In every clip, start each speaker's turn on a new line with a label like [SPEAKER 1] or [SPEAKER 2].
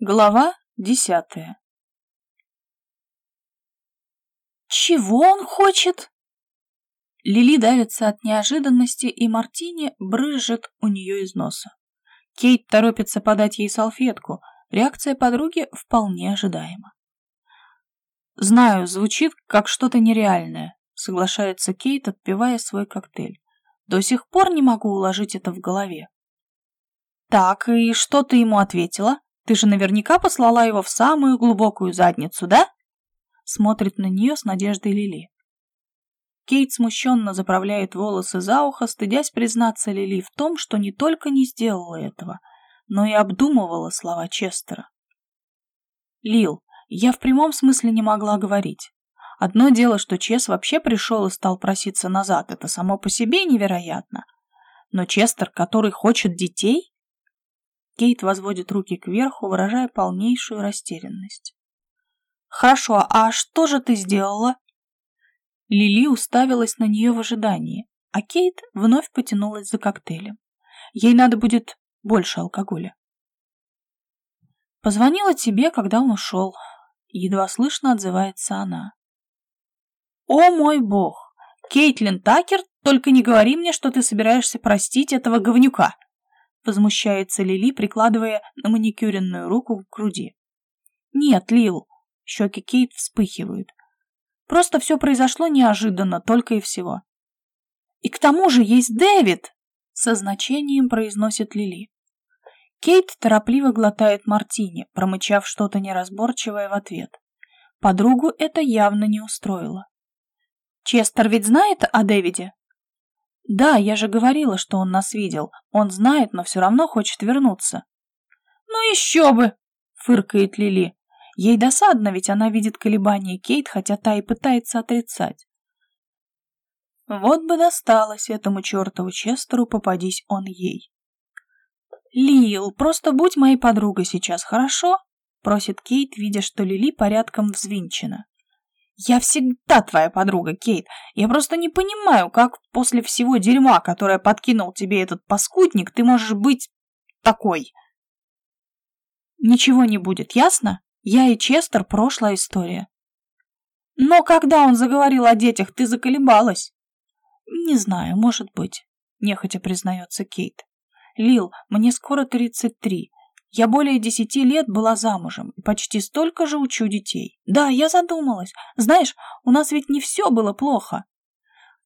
[SPEAKER 1] Глава десятая «Чего он хочет?» Лили давится от неожиданности, и Мартини брызжет у нее из носа. Кейт торопится подать ей салфетку. Реакция подруги вполне ожидаема. «Знаю, звучит как что-то нереальное», — соглашается Кейт, отпивая свой коктейль. «До сих пор не могу уложить это в голове». «Так, и что ты ему ответила? Ты же наверняка послала его в самую глубокую задницу, да?» Смотрит на нее с надеждой Лили. Кейт смущенно заправляет волосы за ухо, стыдясь признаться Лили в том, что не только не сделала этого, но и обдумывала слова Честера. «Лил, я в прямом смысле не могла говорить. Одно дело, что Чес вообще пришел и стал проситься назад, это само по себе невероятно. Но Честер, который хочет детей? Кейт возводит руки кверху, выражая полнейшую растерянность. «Хорошо, а что же ты сделала?» Лили уставилась на нее в ожидании, а Кейт вновь потянулась за коктейлем. Ей надо будет больше алкоголя. «Позвонила тебе, когда он ушел», — едва слышно отзывается она. «О мой бог! Кейтлин Такер, только не говори мне, что ты собираешься простить этого говнюка!» Возмущается Лили, прикладывая на маникюренную руку к груди. «Нет, Лил!» Щеки Кейт вспыхивают. Просто все произошло неожиданно, только и всего. «И к тому же есть Дэвид!» Со значением произносит Лили. Кейт торопливо глотает мартини, промычав что-то неразборчивое в ответ. Подругу это явно не устроило. «Честер ведь знает о Дэвиде?» «Да, я же говорила, что он нас видел. Он знает, но все равно хочет вернуться». «Ну еще бы!» — фыркает Лили. Ей досадно, ведь она видит колебания Кейт, хотя та и пытается отрицать. Вот бы досталось этому чертову Честеру, попадись он ей. «Лил, просто будь моей подругой сейчас, хорошо?» — просит Кейт, видя, что Лили порядком взвинчена. «Я всегда твоя подруга, Кейт. Я просто не понимаю, как после всего дерьма, которое подкинул тебе этот паскудник, ты можешь быть такой». «Ничего не будет, ясно?» Я и Честер — прошлая история. Но когда он заговорил о детях, ты заколебалась. Не знаю, может быть, нехотя признается Кейт. Лил, мне скоро 33. Я более десяти лет была замужем и почти столько же учу детей. Да, я задумалась. Знаешь, у нас ведь не все было плохо.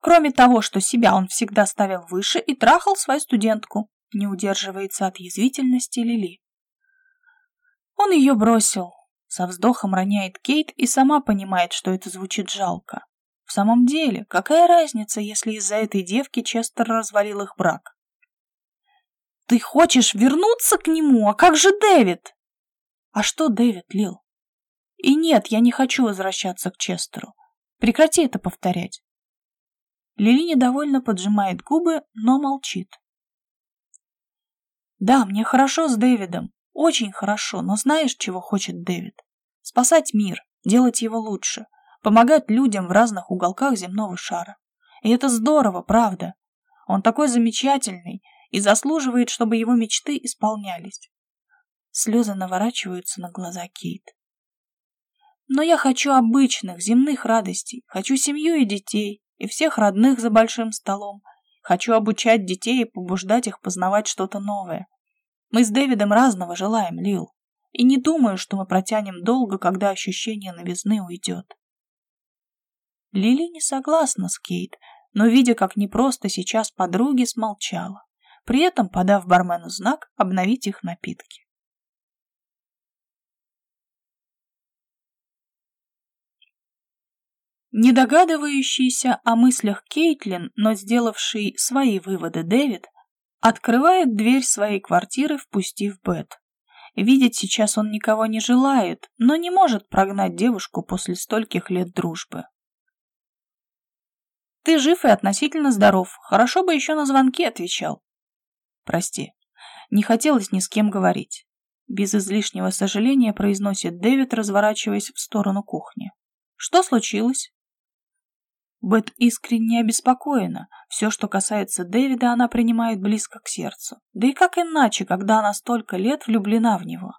[SPEAKER 1] Кроме того, что себя он всегда ставил выше и трахал свою студентку. Не удерживается от язвительности Лили. Он ее бросил. Со вздохом роняет Кейт и сама понимает, что это звучит жалко. В самом деле, какая разница, если из-за этой девки Честер развалил их брак? «Ты хочешь вернуться к нему? А как же Дэвид?» «А что Дэвид, Лил?» «И нет, я не хочу возвращаться к Честеру. Прекрати это повторять». Лили недовольно поджимает губы, но молчит. «Да, мне хорошо с Дэвидом, очень хорошо, но знаешь, чего хочет Дэвид? Спасать мир, делать его лучше, помогать людям в разных уголках земного шара. И это здорово, правда. Он такой замечательный и заслуживает, чтобы его мечты исполнялись. Слезы наворачиваются на глаза Кейт. Но я хочу обычных, земных радостей. Хочу семью и детей, и всех родных за большим столом. Хочу обучать детей и побуждать их познавать что-то новое. Мы с Дэвидом разного желаем, Лил. И не думаю, что мы протянем долго, когда ощущение новизны уйдет. Лили не согласна с Кейт, но, видя, как непросто сейчас подруги, смолчала, при этом подав бармену знак обновить их напитки. Не догадывающийся о мыслях Кейтлин, но сделавший свои выводы Дэвид, Открывает дверь своей квартиры, впустив Бет. Видеть сейчас он никого не желает, но не может прогнать девушку после стольких лет дружбы. «Ты жив и относительно здоров. Хорошо бы еще на звонки отвечал». «Прости, не хотелось ни с кем говорить». Без излишнего сожаления произносит Дэвид, разворачиваясь в сторону кухни. «Что случилось?» Бет искренне обеспокоена. Все, что касается Дэвида, она принимает близко к сердцу. Да и как иначе, когда она столько лет влюблена в него?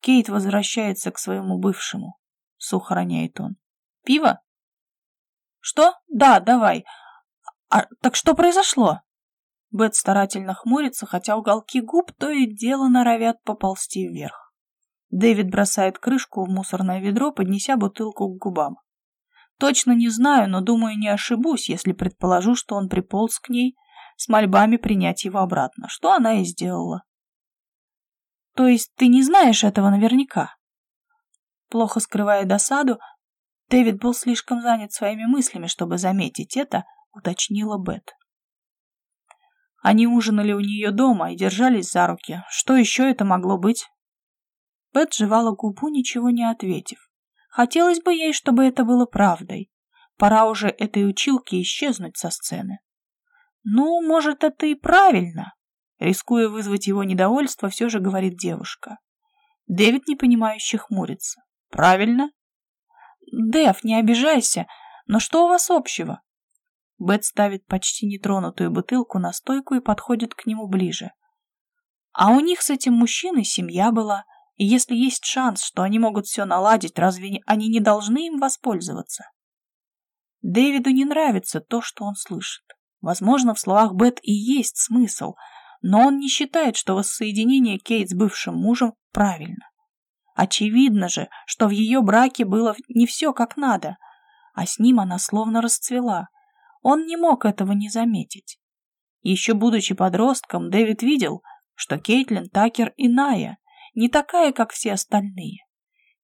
[SPEAKER 1] Кейт возвращается к своему бывшему, сухо роняет он. Пиво? Что? Да, давай. А так что произошло? Бет старательно хмурится, хотя уголки губ то и дело норовят поползти вверх. Дэвид бросает крышку в мусорное ведро, поднеся бутылку к губам. Точно не знаю, но думаю, не ошибусь, если предположу, что он приполз к ней с мольбами принять его обратно, что она и сделала. То есть ты не знаешь этого наверняка? Плохо скрывая досаду, Дэвид был слишком занят своими мыслями, чтобы заметить это, уточнила Бет. Они ужинали у нее дома и держались за руки. Что еще это могло быть? Бет жевала губу, ничего не ответив. Хотелось бы ей, чтобы это было правдой. Пора уже этой училке исчезнуть со сцены. Ну, может, это и правильно. Рискуя вызвать его недовольство, все же говорит девушка. Дэвид непонимающе хмурится. Правильно? Дэв, не обижайся, но что у вас общего? Бет ставит почти нетронутую бутылку на стойку и подходит к нему ближе. А у них с этим мужчиной семья была, и если есть шанс, что они могут все наладить, разве они не должны им воспользоваться? Дэвиду не нравится то, что он слышит. Возможно, в словах Бет и есть смысл, но он не считает, что воссоединение Кейт с бывшим мужем правильно. Очевидно же, что в ее браке было не все как надо, а с ним она словно расцвела. Он не мог этого не заметить. Еще будучи подростком, Дэвид видел, что Кейтлин Такер иная, не такая, как все остальные.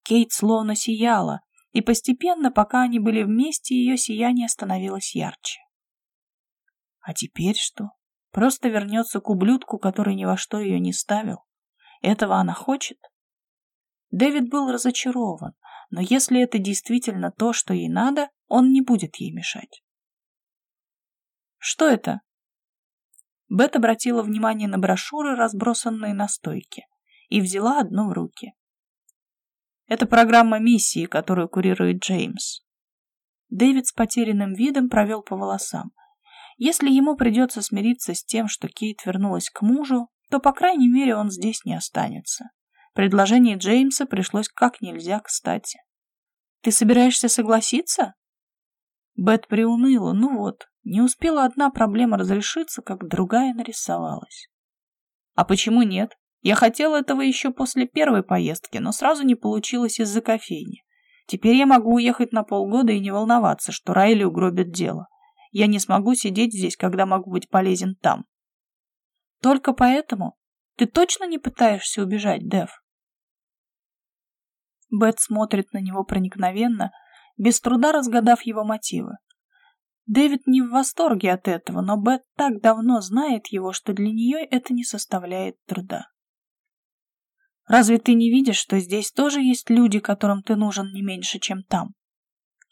[SPEAKER 1] Кейт словно сияла, и постепенно, пока они были вместе, ее сияние становилось ярче. А теперь что? Просто вернется к ублюдку, который ни во что ее не ставил? Этого она хочет? Дэвид был разочарован, но если это действительно то, что ей надо, он не будет ей мешать. «Что это?» Бет обратила внимание на брошюры, разбросанные на стойке, и взяла одну в руки. Это программа миссии, которую курирует Джеймс. Дэвид с потерянным видом провел по волосам. Если ему придется смириться с тем, что Кейт вернулась к мужу, то, по крайней мере, он здесь не останется. Предложение Джеймса пришлось как нельзя кстати. «Ты собираешься согласиться?» Бет приуныла. Ну вот, не успела одна проблема разрешиться, как другая нарисовалась. «А почему нет? Я хотела этого еще после первой поездки, но сразу не получилось из-за кофейни. Теперь я могу уехать на полгода и не волноваться, что Райли угробит дело. Я не смогу сидеть здесь, когда могу быть полезен там. Только поэтому ты точно не пытаешься убежать, Дэв? Бет смотрит на него проникновенно, без труда разгадав его мотивы. Дэвид не в восторге от этого, но Бет так давно знает его, что для нее это не составляет труда. «Разве ты не видишь, что здесь тоже есть люди, которым ты нужен не меньше, чем там?»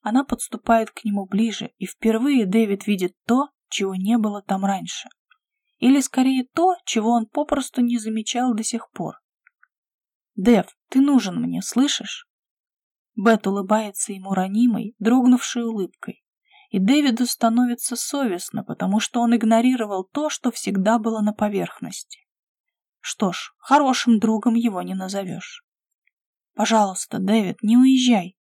[SPEAKER 1] Она подступает к нему ближе, и впервые Дэвид видит то, чего не было там раньше. Или скорее то, чего он попросту не замечал до сих пор. «Дэв, ты нужен мне, слышишь?» Бет улыбается ему ранимой, дрогнувшей улыбкой. И Дэвиду становится совестно, потому что он игнорировал то, что всегда было на поверхности. Что ж, хорошим другом его не назовешь. «Пожалуйста, Дэвид, не уезжай!»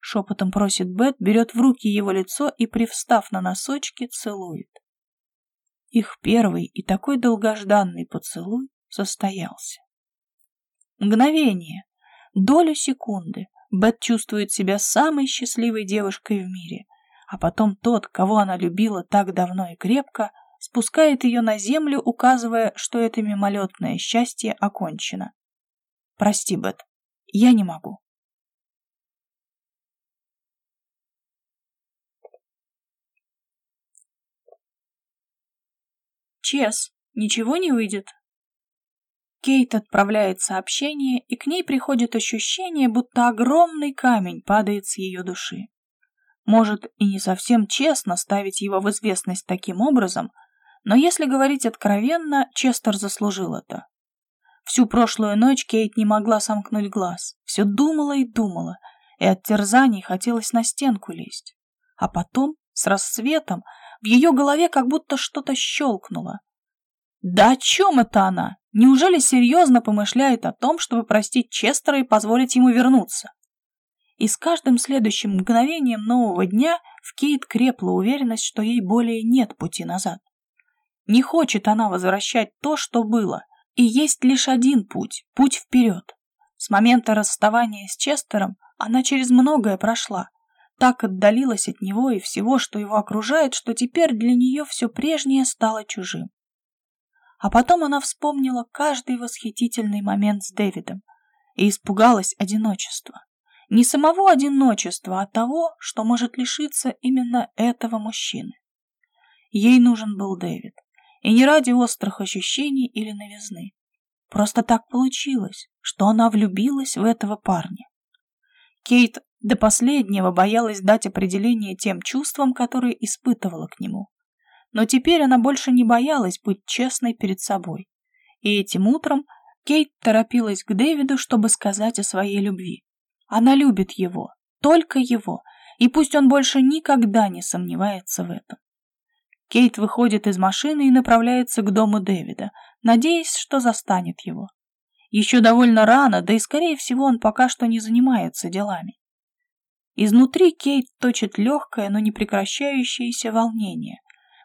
[SPEAKER 1] Шепотом просит Бет, берет в руки его лицо и, привстав на носочки, целует. Их первый и такой долгожданный поцелуй состоялся. Мгновение, долю секунды Бет чувствует себя самой счастливой девушкой в мире, а потом тот, кого она любила так давно и крепко, спускает ее на землю, указывая, что это мимолетное счастье окончено. Прости, Бет, я не могу. Чес, ничего не выйдет, Кейт отправляет сообщение, и к ней приходит ощущение, будто огромный камень падает с ее души. Может, и не совсем честно ставить его в известность таким образом, но если говорить откровенно, Честер заслужил это. Всю прошлую ночь Кейт не могла сомкнуть глаз, все думала и думала, и от терзаний хотелось на стенку лезть. А потом, с рассветом, в ее голове как будто что-то щелкнуло. Да о чем это она? Неужели серьезно помышляет о том, чтобы простить Честера и позволить ему вернуться? И с каждым следующим мгновением нового дня в Кейт крепла уверенность, что ей более нет пути назад. Не хочет она возвращать то, что было, и есть лишь один путь – путь вперед. С момента расставания с Честером она через многое прошла, так отдалилась от него и всего, что его окружает, что теперь для нее все прежнее стало чужим. А потом она вспомнила каждый восхитительный момент с Дэвидом и испугалась одиночества. Не самого одиночества, а того, что может лишиться именно этого мужчины. Ей нужен был Дэвид, и не ради острых ощущений или новизны. Просто так получилось, что она влюбилась в этого парня. Кейт до последнего боялась дать определение тем чувствам, которые испытывала к нему. Но теперь она больше не боялась быть честной перед собой. И этим утром Кейт торопилась к Дэвиду, чтобы сказать о своей любви. Она любит его, только его, и пусть он больше никогда не сомневается в этом. Кейт выходит из машины и направляется к дому Дэвида, надеясь, что застанет его. Еще довольно рано, да и, скорее всего, он пока что не занимается делами. Изнутри Кейт точит легкое, но не прекращающееся волнение,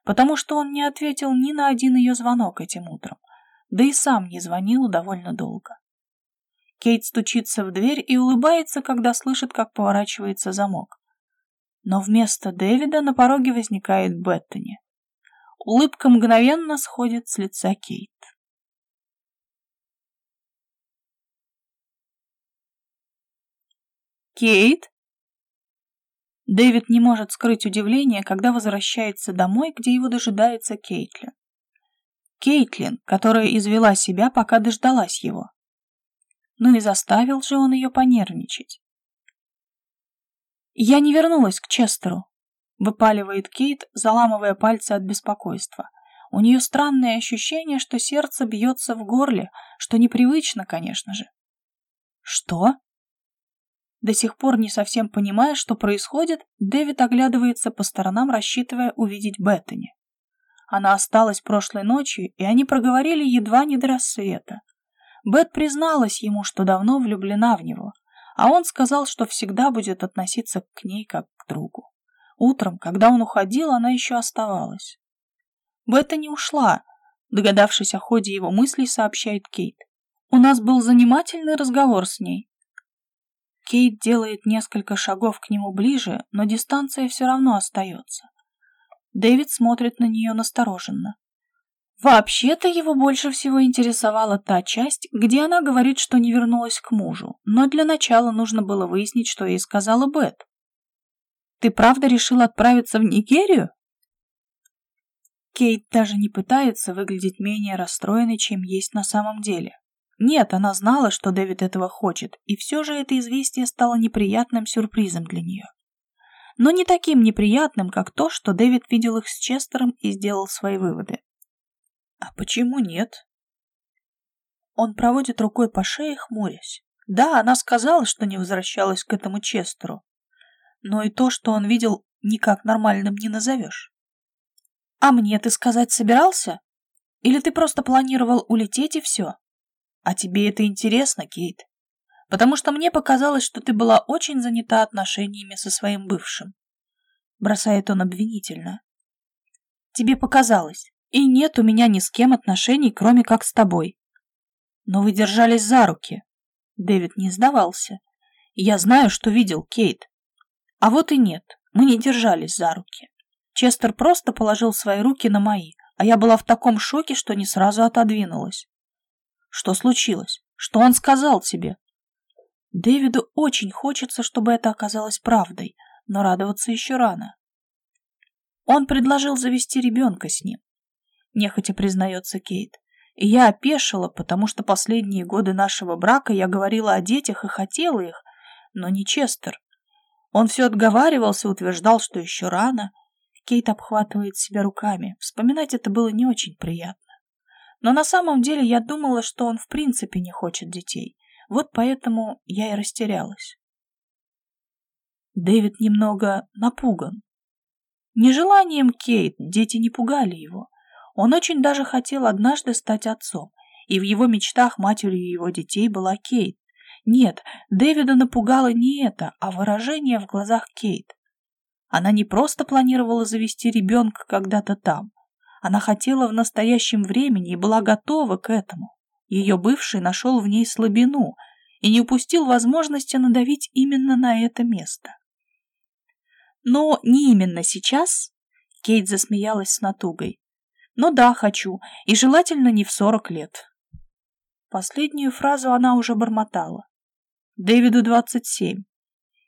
[SPEAKER 1] потому что он не ответил ни на один ее звонок этим утром, да и сам не звонил довольно долго. Кейт стучится в дверь и улыбается, когда слышит, как поворачивается замок. Но вместо Дэвида на пороге возникает Беттани. Улыбка мгновенно сходит с лица Кейт. «Кейт?» Дэвид не может скрыть удивление, когда возвращается домой, где его дожидается Кейтлин. Кейтлин, которая извела себя, пока дождалась его. Ну и заставил же он ее понервничать. «Я не вернулась к Честеру», — выпаливает Кейт, заламывая пальцы от беспокойства. У нее странное ощущение, что сердце бьется в горле, что непривычно, конечно же. «Что?» До сих пор не совсем понимая, что происходит, Дэвид оглядывается по сторонам, рассчитывая увидеть Беттани. Она осталась прошлой ночью, и они проговорили едва не до рассвета. Бет призналась ему, что давно влюблена в него, а он сказал, что всегда будет относиться к ней как к другу. Утром, когда он уходил, она еще оставалась. Бетта не ушла, догадавшись о ходе его мыслей, сообщает Кейт. У нас был занимательный разговор с ней. Кейт делает несколько шагов к нему ближе, но дистанция все равно остается. Дэвид смотрит на нее настороженно. Вообще-то его больше всего интересовала та часть, где она говорит, что не вернулась к мужу, но для начала нужно было выяснить, что ей сказала Бет. «Ты правда решил отправиться в Нигерию?» Кейт даже не пытается выглядеть менее расстроенной, чем есть на самом деле. Нет, она знала, что Дэвид этого хочет, и все же это известие стало неприятным сюрпризом для нее. Но не таким неприятным, как то, что Дэвид видел их с Честером и сделал свои выводы. А почему нет? Он проводит рукой по шее, хмурясь. Да, она сказала, что не возвращалась к этому Честеру. Но и то, что он видел, никак нормальным не назовешь. А мне ты сказать собирался? Или ты просто планировал улететь и все? А тебе это интересно, Кейт? Потому что мне показалось, что ты была очень занята отношениями со своим бывшим. Бросает он обвинительно. Тебе показалось. И нет у меня ни с кем отношений, кроме как с тобой. Но вы держались за руки. Дэвид не сдавался. Я знаю, что видел Кейт. А вот и нет, мы не держались за руки. Честер просто положил свои руки на мои, а я была в таком шоке, что не сразу отодвинулась. Что случилось? Что он сказал тебе? Дэвиду очень хочется, чтобы это оказалось правдой, но радоваться еще рано. Он предложил завести ребенка с ним. Нехотя признается Кейт. И я опешила, потому что последние годы нашего брака я говорила о детях и хотела их, но не Честер. Он все отговаривался, утверждал, что еще рано. Кейт обхватывает себя руками. Вспоминать это было не очень приятно. Но на самом деле я думала, что он в принципе не хочет детей. Вот поэтому я и растерялась. Дэвид немного напуган. Нежеланием Кейт дети не пугали его. Он очень даже хотел однажды стать отцом, и в его мечтах матерью его детей была Кейт. Нет, Дэвида напугало не это, а выражение в глазах Кейт. Она не просто планировала завести ребенка когда-то там. Она хотела в настоящем времени и была готова к этому. Ее бывший нашел в ней слабину и не упустил возможности надавить именно на это место. Но не именно сейчас, Кейт засмеялась с натугой. Но да, хочу, и желательно не в сорок лет. Последнюю фразу она уже бормотала. Дэвиду двадцать семь.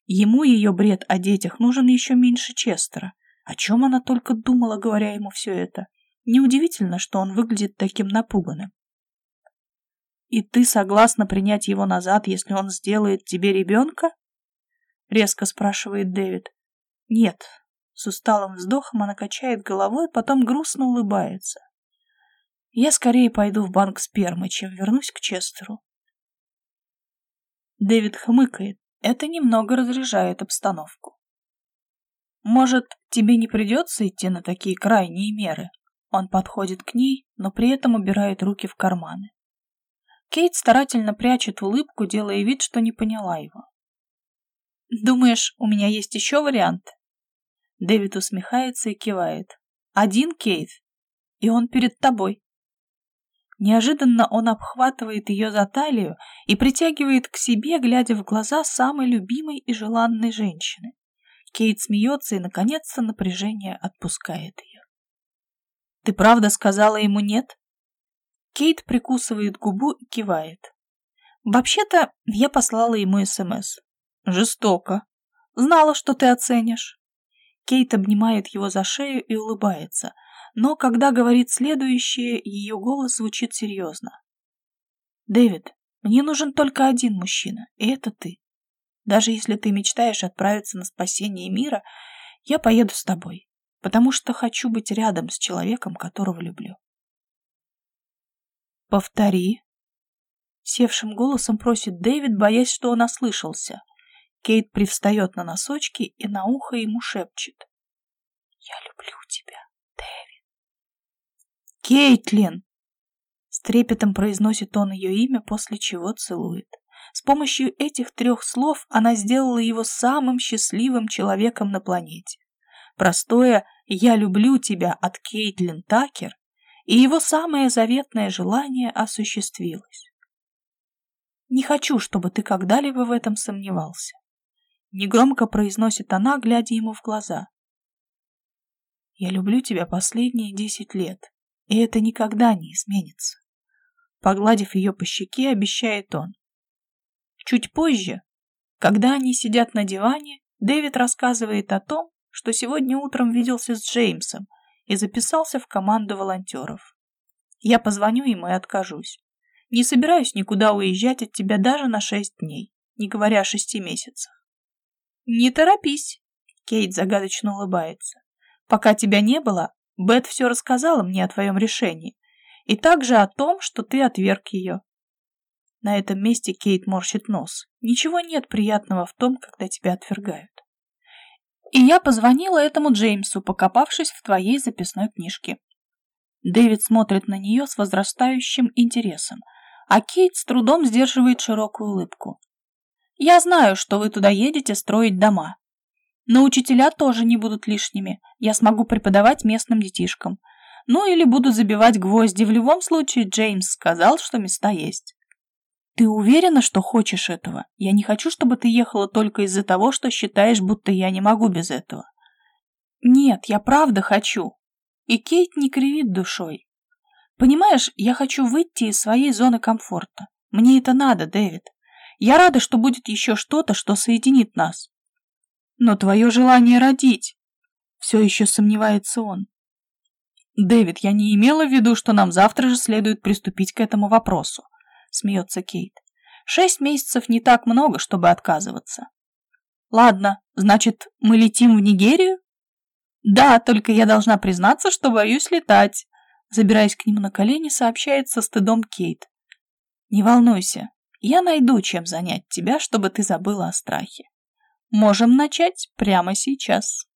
[SPEAKER 1] Ему ее бред о детях нужен еще меньше Честера. О чем она только думала, говоря ему все это? Неудивительно, что он выглядит таким напуганным. «И ты согласна принять его назад, если он сделает тебе ребенка?» — резко спрашивает Дэвид. «Нет». С усталым вздохом она качает головой, потом грустно улыбается. «Я скорее пойду в банк спермы, чем вернусь к Честеру». Дэвид хмыкает. Это немного разряжает обстановку. Может, тебе не придется идти на такие крайние меры? Он подходит к ней, но при этом убирает руки в карманы. Кейт старательно прячет улыбку, делая вид, что не поняла его. «Думаешь, у меня есть еще вариант?» Дэвид усмехается и кивает. «Один, Кейт, и он перед тобой». Неожиданно он обхватывает ее за талию и притягивает к себе, глядя в глаза самой любимой и желанной женщины. Кейт смеется и, наконец-то, напряжение отпускает ее. «Ты правда сказала ему нет?» Кейт прикусывает губу и кивает. «Вообще-то я послала ему СМС. Жестоко. Знала, что ты оценишь». Кейт обнимает его за шею и улыбается, но когда говорит следующее, ее голос звучит серьезно. «Дэвид, мне нужен только один мужчина, и это ты. Даже если ты мечтаешь отправиться на спасение мира, я поеду с тобой, потому что хочу быть рядом с человеком, которого люблю». «Повтори», — севшим голосом просит Дэвид, боясь, что он ослышался. Кейт привстает на носочки и на ухо ему шепчет. «Я люблю тебя, Дэвид». «Кейтлин!» С трепетом произносит он ее имя, после чего целует. С помощью этих трех слов она сделала его самым счастливым человеком на планете. Простое «Я люблю тебя» от Кейтлин Такер и его самое заветное желание осуществилось. «Не хочу, чтобы ты когда-либо в этом сомневался», — негромко произносит она, глядя ему в глаза. «Я люблю тебя последние десять лет, и это никогда не изменится. Погладив ее по щеке, обещает он. Чуть позже, когда они сидят на диване, Дэвид рассказывает о том, что сегодня утром виделся с Джеймсом и записался в команду волонтеров. Я позвоню ему и откажусь. Не собираюсь никуда уезжать от тебя даже на шесть дней, не говоря о шести месяцах. Не торопись, Кейт загадочно улыбается. Пока тебя не было, Бет все рассказала мне о твоем решении, и также о том, что ты отверг ее. На этом месте Кейт морщит нос. Ничего нет приятного в том, когда тебя отвергают. И я позвонила этому Джеймсу, покопавшись в твоей записной книжке. Дэвид смотрит на нее с возрастающим интересом, а Кейт с трудом сдерживает широкую улыбку. «Я знаю, что вы туда едете строить дома. Но учителя тоже не будут лишними. Я смогу преподавать местным детишкам. Ну или буду забивать гвозди. В любом случае, Джеймс сказал, что места есть. Ты уверена, что хочешь этого? Я не хочу, чтобы ты ехала только из-за того, что считаешь, будто я не могу без этого. Нет, я правда хочу. И Кейт не кривит душой. Понимаешь, я хочу выйти из своей зоны комфорта. Мне это надо, Дэвид. Я рада, что будет еще что-то, что соединит нас. Но твое желание родить... Все еще сомневается он. «Дэвид, я не имела в виду, что нам завтра же следует приступить к этому вопросу», — смеется Кейт. «Шесть месяцев не так много, чтобы отказываться». «Ладно, значит, мы летим в Нигерию?» «Да, только я должна признаться, что боюсь летать», — забираясь к нему на колени, сообщает со стыдом Кейт. «Не волнуйся, я найду, чем занять тебя, чтобы ты забыла о страхе». Можем начать прямо сейчас.